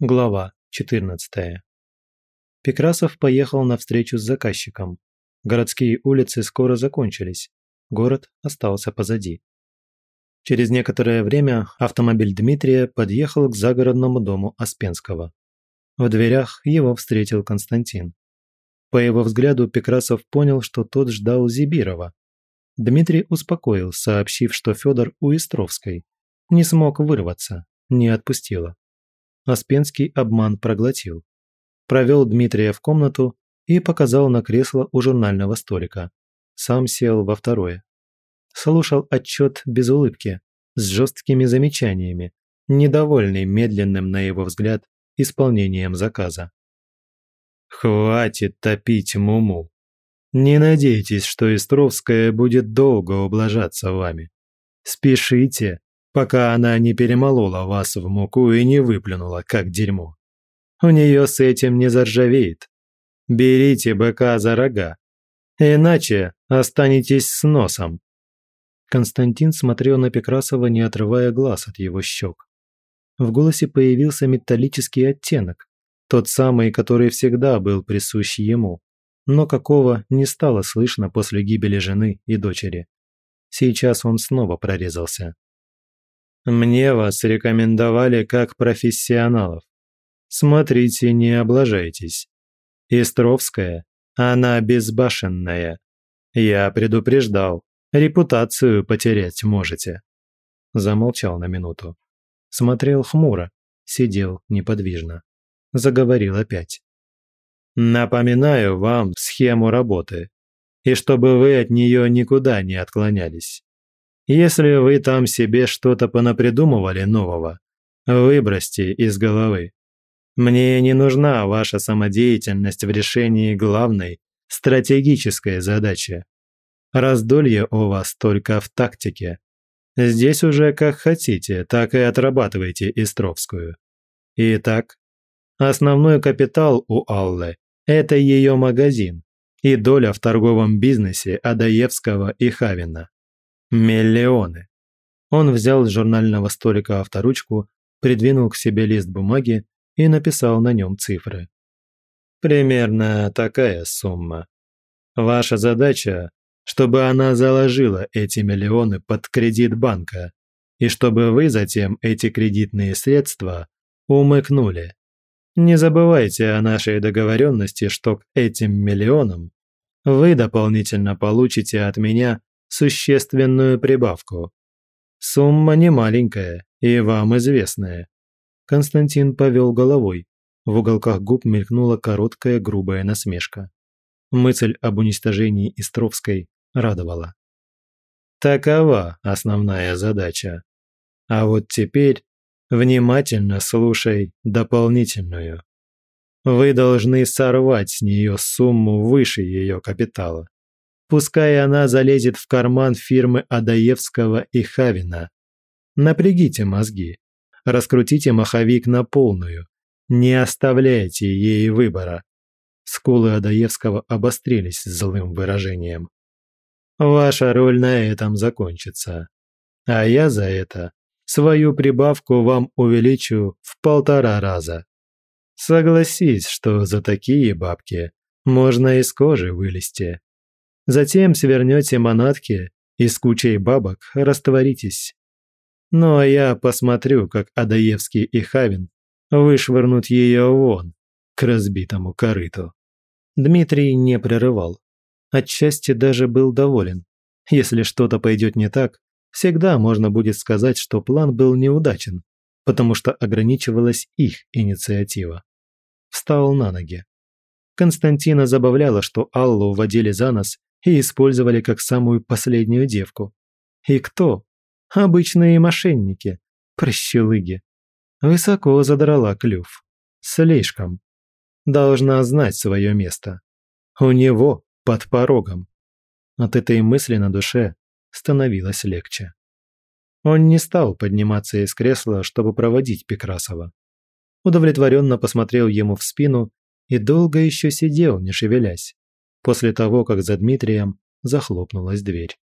Глава 14. Пекрасов поехал на встречу с заказчиком. Городские улицы скоро закончились. Город остался позади. Через некоторое время автомобиль Дмитрия подъехал к загородному дому Аспенского. В дверях его встретил Константин. По его взгляду Пекрасов понял, что тот ждал Зибирова. Дмитрий успокоил, сообщив, что Федор у Истровской. Не смог вырваться, не отпустила. Аспенский обман проглотил. Провел Дмитрия в комнату и показал на кресло у журнального столика. Сам сел во второе. Слушал отчет без улыбки, с жесткими замечаниями, недовольный медленным, на его взгляд, исполнением заказа. «Хватит топить Муму. Не надейтесь, что Истровская будет долго ублажаться вами. Спешите пока она не перемолола вас в муку и не выплюнула, как дерьмо. У нее с этим не заржавеет. Берите быка за рога, иначе останетесь с носом». Константин смотрел на Пекрасова, не отрывая глаз от его щек. В голосе появился металлический оттенок, тот самый, который всегда был присущ ему, но какого не стало слышно после гибели жены и дочери. Сейчас он снова прорезался. Мне вас рекомендовали как профессионалов. Смотрите, не облажайтесь. Истровская, она безбашенная. Я предупреждал, репутацию потерять можете. Замолчал на минуту. Смотрел хмуро, сидел неподвижно. Заговорил опять. Напоминаю вам схему работы, и чтобы вы от нее никуда не отклонялись. Если вы там себе что-то понапридумывали нового, выбросьте из головы. Мне не нужна ваша самодеятельность в решении главной стратегической задачи. Раздолье у вас только в тактике. Здесь уже как хотите, так и отрабатывайте Истровскую. Итак, основной капитал у Аллы – это ее магазин и доля в торговом бизнесе Адаевского и Хавина. Миллионы. Он взял с журнального столика авторучку, придвинул к себе лист бумаги и написал на нем цифры. Примерно такая сумма. Ваша задача, чтобы она заложила эти миллионы под кредит банка, и чтобы вы затем эти кредитные средства умыкнули. Не забывайте о нашей договоренности, что к этим миллионам вы дополнительно получите от меня существенную прибавку. Сумма не маленькая и вам известная. Константин повел головой. В уголках губ мелькнула короткая грубая насмешка. Мысль об уничтожении Истровской радовала. Такова основная задача. А вот теперь внимательно слушай дополнительную. Вы должны сорвать с нее сумму выше ее капитала. Пускай она залезет в карман фирмы Адаевского и Хавина. Напрягите мозги. Раскрутите маховик на полную. Не оставляйте ей выбора. Скулы Адаевского обострились злым выражением. Ваша роль на этом закончится. А я за это свою прибавку вам увеличу в полтора раза. Согласись, что за такие бабки можно из кожи вылезти. Затем свернете манатки и с кучей бабок растворитесь. Ну а я посмотрю, как Адаевский и Хавин вышвырнут ее вон, к разбитому корыту. Дмитрий не прерывал. Отчасти даже был доволен. Если что-то пойдет не так, всегда можно будет сказать, что план был неудачен, потому что ограничивалась их инициатива. Встал на ноги. Константина забавляло, что Аллу водили за нос и использовали как самую последнюю девку. И кто? Обычные мошенники, прощелыги. Высоко задрала клюв. Слишком. Должна знать свое место. У него под порогом. От этой мысли на душе становилось легче. Он не стал подниматься из кресла, чтобы проводить Пекрасова. Удовлетворенно посмотрел ему в спину и долго еще сидел, не шевелясь после того, как за Дмитрием захлопнулась дверь.